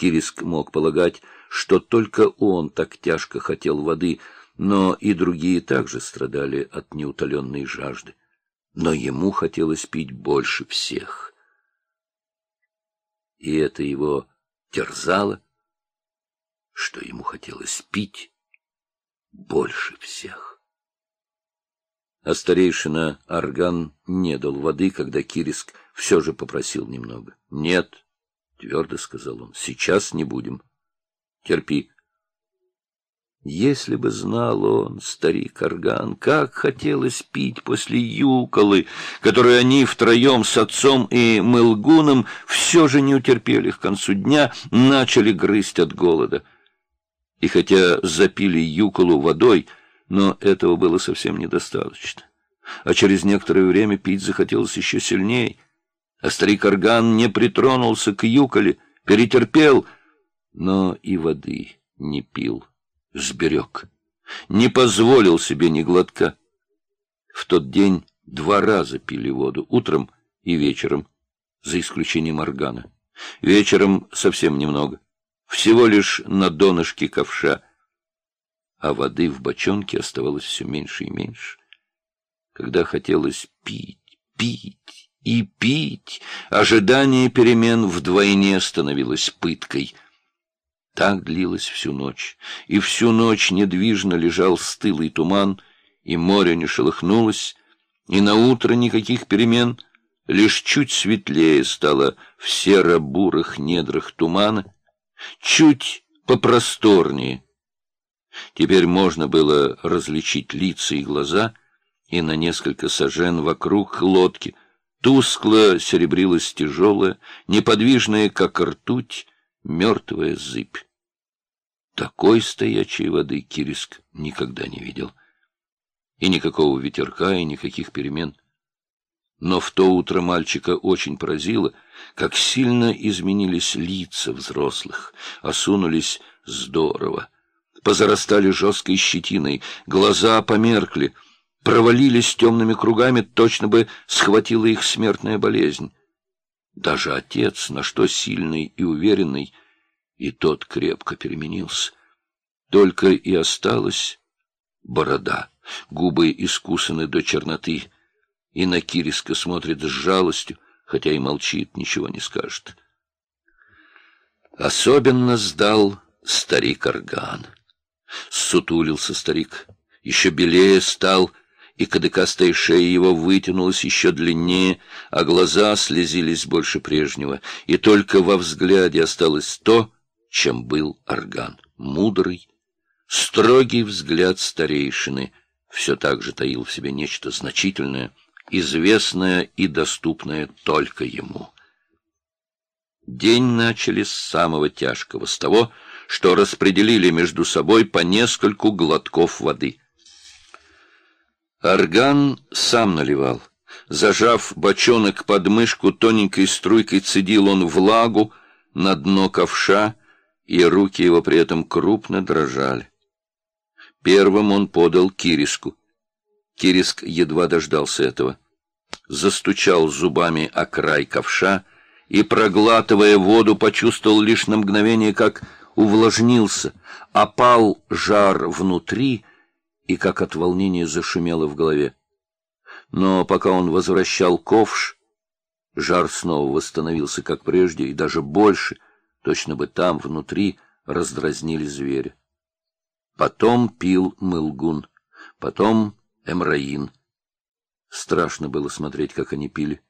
Кириск мог полагать, что только он так тяжко хотел воды, но и другие также страдали от неутоленной жажды. Но ему хотелось пить больше всех. И это его терзало, что ему хотелось пить больше всех. А старейшина Арган не дал воды, когда Кириск все же попросил немного. — Нет, — твердо сказал он, — сейчас не будем. Терпи. Если бы знал он, старик Арган, как хотелось пить после юколы, которую они втроем с отцом и Мылгуном все же не утерпели к концу дня, начали грызть от голода. И хотя запили юколу водой, но этого было совсем недостаточно. А через некоторое время пить захотелось еще сильнее. А старик Арган не притронулся к юколе, перетерпел, но и воды не пил сберег, не позволил себе ни глотка. В тот день два раза пили воду, утром и вечером, за исключением органа. Вечером совсем немного, всего лишь на донышке ковша, а воды в бочонке оставалось все меньше и меньше. Когда хотелось пить, пить и пить, ожидание перемен вдвойне становилось пыткой — так длилось всю ночь, и всю ночь недвижно лежал стылый туман, и море не шелохнулось, и на утро никаких перемен, лишь чуть светлее стало в серо-бурых недрах тумана, чуть попросторнее. Теперь можно было различить лица и глаза, и на несколько сажен вокруг лодки тускло серебрилась тяжелая, неподвижная, как ртуть, мертвая зыбь. Такой стоячей воды Кириск никогда не видел. И никакого ветерка, и никаких перемен. Но в то утро мальчика очень поразило, как сильно изменились лица взрослых, осунулись здорово. Позарастали жесткой щетиной, глаза померкли, провалились темными кругами, точно бы схватила их смертная болезнь. Даже отец, на что сильный и уверенный, и тот крепко переменился. Только и осталась борода, губы искусаны до черноты, и на Кириска смотрит с жалостью, хотя и молчит, ничего не скажет. Особенно сдал старик Орган. Сутулился старик, еще белее стал, и кадыкастая шея его вытянулась еще длиннее, а глаза слезились больше прежнего, и только во взгляде осталось то, чем был орган. Мудрый, строгий взгляд старейшины все так же таил в себе нечто значительное, известное и доступное только ему. День начали с самого тяжкого, с того, что распределили между собой по нескольку глотков воды. Орган сам наливал. Зажав бочонок под мышку, тоненькой струйкой цедил он влагу на дно ковша, и руки его при этом крупно дрожали. Первым он подал Кириску. Кириск едва дождался этого. Застучал зубами о край ковша и, проглатывая воду, почувствовал лишь на мгновение, как увлажнился, опал жар внутри и как от волнения зашумело в голове. Но пока он возвращал ковш, жар снова восстановился, как прежде, и даже больше — Точно бы там, внутри, раздразнили зверя. Потом пил Мылгун, потом Эмраин. Страшно было смотреть, как они пили.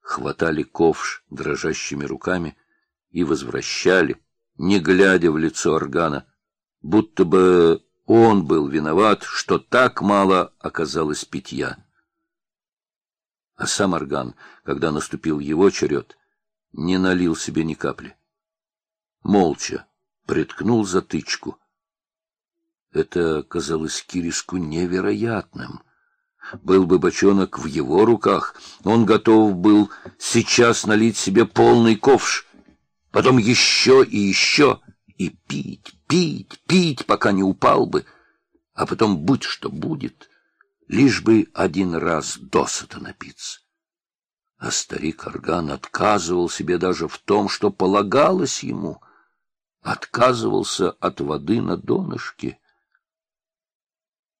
Хватали ковш дрожащими руками и возвращали, не глядя в лицо органа, будто бы он был виноват, что так мало оказалось питья. А сам орган, когда наступил его черед, не налил себе ни капли молча приткнул затычку. Это казалось Кириску невероятным. Был бы бочонок в его руках, он готов был сейчас налить себе полный ковш, потом еще и еще, и пить, пить, пить, пока не упал бы, а потом будь что будет, лишь бы один раз досыта напиться. А старик Орган отказывал себе даже в том, что полагалось ему — отказывался от воды на донышке.